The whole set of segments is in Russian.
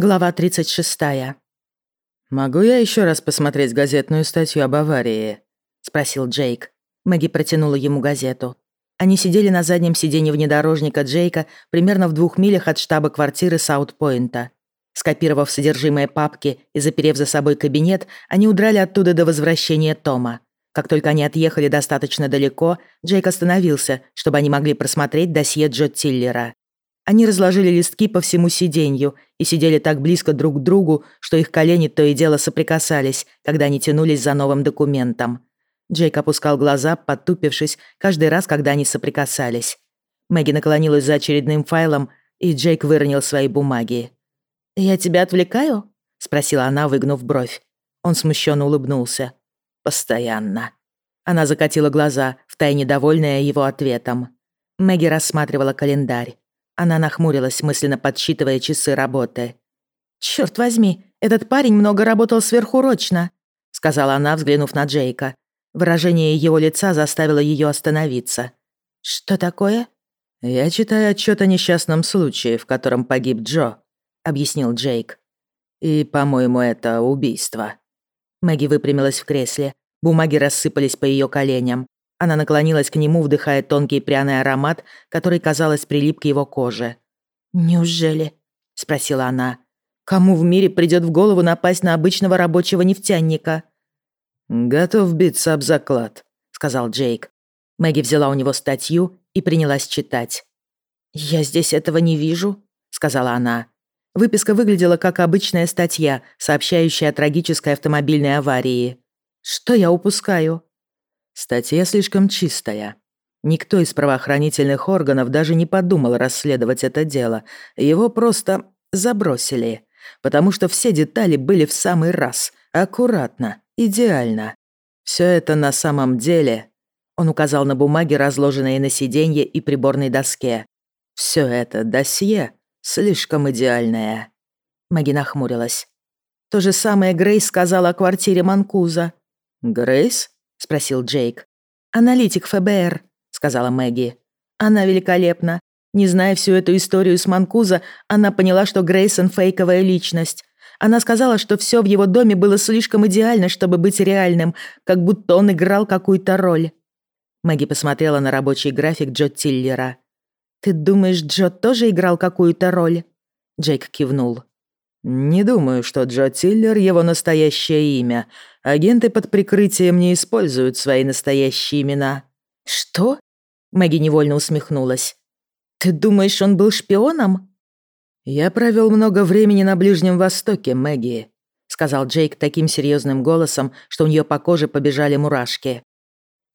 Глава 36. «Могу я еще раз посмотреть газетную статью об аварии?» — спросил Джейк. Мэгги протянула ему газету. Они сидели на заднем сиденье внедорожника Джейка примерно в двух милях от штаба квартиры Саутпойнта. Скопировав содержимое папки и заперев за собой кабинет, они удрали оттуда до возвращения Тома. Как только они отъехали достаточно далеко, Джейк остановился, чтобы они могли просмотреть досье Джо Тиллера. Они разложили листки по всему сиденью и сидели так близко друг к другу, что их колени то и дело соприкасались, когда они тянулись за новым документом. Джейк опускал глаза, потупившись, каждый раз, когда они соприкасались. Мэгги наклонилась за очередным файлом, и Джейк выронил свои бумаги. «Я тебя отвлекаю?» — спросила она, выгнув бровь. Он смущенно улыбнулся. «Постоянно». Она закатила глаза, втайне довольная его ответом. Мэгги рассматривала календарь. Она нахмурилась, мысленно подсчитывая часы работы. «Чёрт возьми, этот парень много работал сверхурочно», сказала она, взглянув на Джейка. Выражение его лица заставило её остановиться. «Что такое?» «Я читаю отчёт о несчастном случае, в котором погиб Джо», объяснил Джейк. «И, по-моему, это убийство». Мэгги выпрямилась в кресле. Бумаги рассыпались по её коленям. Она наклонилась к нему, вдыхая тонкий пряный аромат, который, казалось, прилип к его коже. «Неужели?» — спросила она. «Кому в мире придет в голову напасть на обычного рабочего нефтяника?» «Готов биться об заклад», — сказал Джейк. Мэгги взяла у него статью и принялась читать. «Я здесь этого не вижу», — сказала она. Выписка выглядела как обычная статья, сообщающая о трагической автомобильной аварии. «Что я упускаю?» Статья слишком чистая. Никто из правоохранительных органов даже не подумал расследовать это дело. Его просто забросили. Потому что все детали были в самый раз. Аккуратно. Идеально. Все это на самом деле... Он указал на бумаги, разложенные на сиденье и приборной доске. Все это досье слишком идеальное. Маги нахмурилась. То же самое Грейс сказала о квартире Манкуза. Грейс? — спросил Джейк. «Аналитик ФБР», — сказала Мэгги. «Она великолепна. Не зная всю эту историю с Манкуза, она поняла, что Грейсон — фейковая личность. Она сказала, что все в его доме было слишком идеально, чтобы быть реальным, как будто он играл какую-то роль». Мэгги посмотрела на рабочий график Джо Тиллера. «Ты думаешь, Джо тоже играл какую-то роль?» Джейк кивнул. «Не думаю, что Джо Тиллер — его настоящее имя. Агенты под прикрытием не используют свои настоящие имена». «Что?» — Мэгги невольно усмехнулась. «Ты думаешь, он был шпионом?» «Я провел много времени на Ближнем Востоке, Мэгги», — сказал Джейк таким серьезным голосом, что у нее по коже побежали мурашки.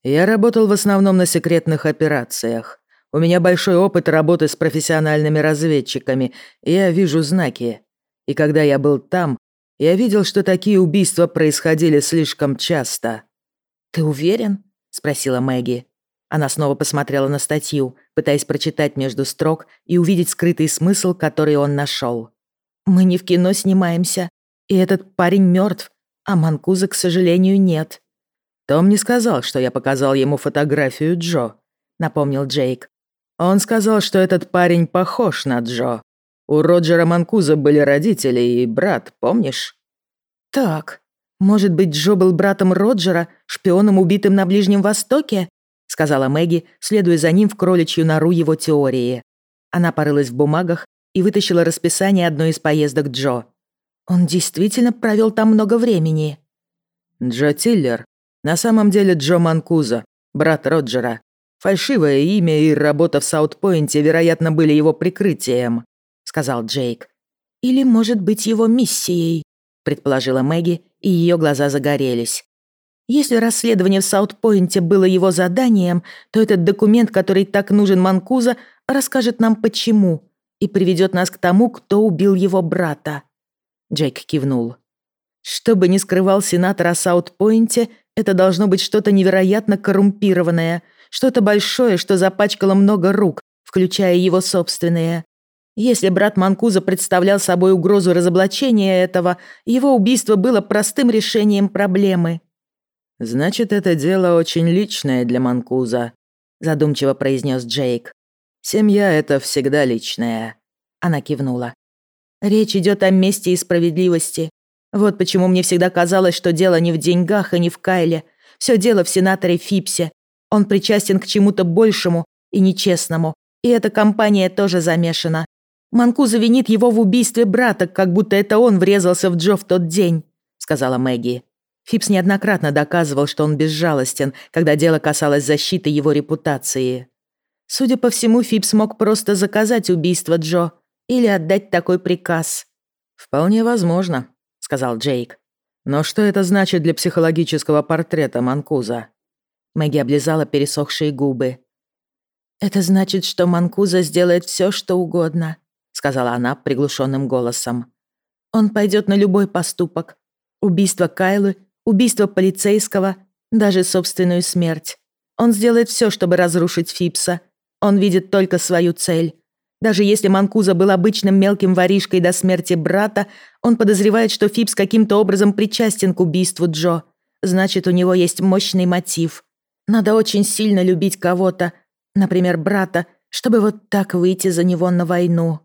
«Я работал в основном на секретных операциях. У меня большой опыт работы с профессиональными разведчиками, и я вижу знаки. И когда я был там, я видел, что такие убийства происходили слишком часто». «Ты уверен?» — спросила Мэгги. Она снова посмотрела на статью, пытаясь прочитать между строк и увидеть скрытый смысл, который он нашел. «Мы не в кино снимаемся, и этот парень мертв, а Манкуза, к сожалению, нет». «Том не сказал, что я показал ему фотографию Джо», — напомнил Джейк. «Он сказал, что этот парень похож на Джо. У Роджера Манкуза были родители и брат, помнишь?» «Так, может быть, Джо был братом Роджера, шпионом, убитым на Ближнем Востоке?» сказала Мэгги, следуя за ним в кроличью нору его теории. Она порылась в бумагах и вытащила расписание одной из поездок Джо. «Он действительно провел там много времени». «Джо Тиллер. На самом деле Джо Манкуза, брат Роджера. Фальшивое имя и работа в Саутпойнте, вероятно, были его прикрытием сказал Джейк. «Или, может быть, его миссией», — предположила Мэгги, и ее глаза загорелись. «Если расследование в Саутпойнте было его заданием, то этот документ, который так нужен Манкуза, расскажет нам почему и приведет нас к тому, кто убил его брата». Джейк кивнул. «Что бы ни скрывал сенатор о Саутпойнте, это должно быть что-то невероятно коррумпированное, что-то большое, что запачкало много рук, включая его собственные. Если брат Манкуза представлял собой угрозу разоблачения этого, его убийство было простым решением проблемы. «Значит, это дело очень личное для Манкуза», — задумчиво произнес Джейк. «Семья — это всегда личное». Она кивнула. Речь идет о мести и справедливости. Вот почему мне всегда казалось, что дело не в деньгах и не в Кайле. Все дело в сенаторе Фипсе. Он причастен к чему-то большему и нечестному. И эта компания тоже замешана. Манкуза винит его в убийстве брата, как будто это он врезался в Джо в тот день», — сказала Мэгги. Фипс неоднократно доказывал, что он безжалостен, когда дело касалось защиты его репутации. Судя по всему, Фипс мог просто заказать убийство Джо или отдать такой приказ. «Вполне возможно», — сказал Джейк. «Но что это значит для психологического портрета Манкуза?» Мэгги облизала пересохшие губы. «Это значит, что Манкуза сделает все, что угодно», сказала она приглушенным голосом. «Он пойдет на любой поступок. Убийство Кайлы, убийство полицейского, даже собственную смерть. Он сделает все, чтобы разрушить Фипса. Он видит только свою цель. Даже если Манкуза был обычным мелким воришкой до смерти брата, он подозревает, что Фипс каким-то образом причастен к убийству Джо. Значит, у него есть мощный мотив. Надо очень сильно любить кого-то, например, брата, чтобы вот так выйти за него на войну.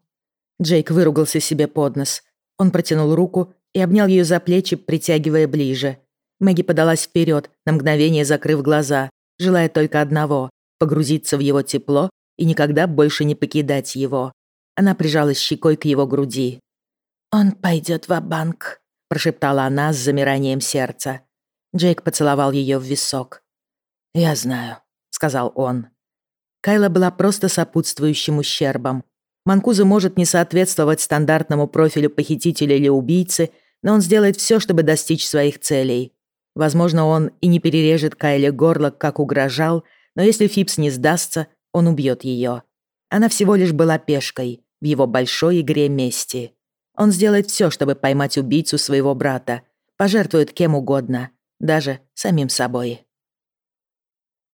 Джейк выругался себе под нос. Он протянул руку и обнял ее за плечи, притягивая ближе. Мэгги подалась вперед, на мгновение закрыв глаза, желая только одного — погрузиться в его тепло и никогда больше не покидать его. Она прижалась щекой к его груди. «Он пойдет в банк прошептала она с замиранием сердца. Джейк поцеловал ее в висок. «Я знаю», — сказал он. Кайла была просто сопутствующим ущербом. Манкуза может не соответствовать стандартному профилю похитителя или убийцы, но он сделает все, чтобы достичь своих целей. Возможно, он и не перережет Кайле горло, как угрожал, но если Фипс не сдастся, он убьет ее. Она всего лишь была пешкой в его большой игре мести. Он сделает все, чтобы поймать убийцу своего брата, пожертвует кем угодно, даже самим собой.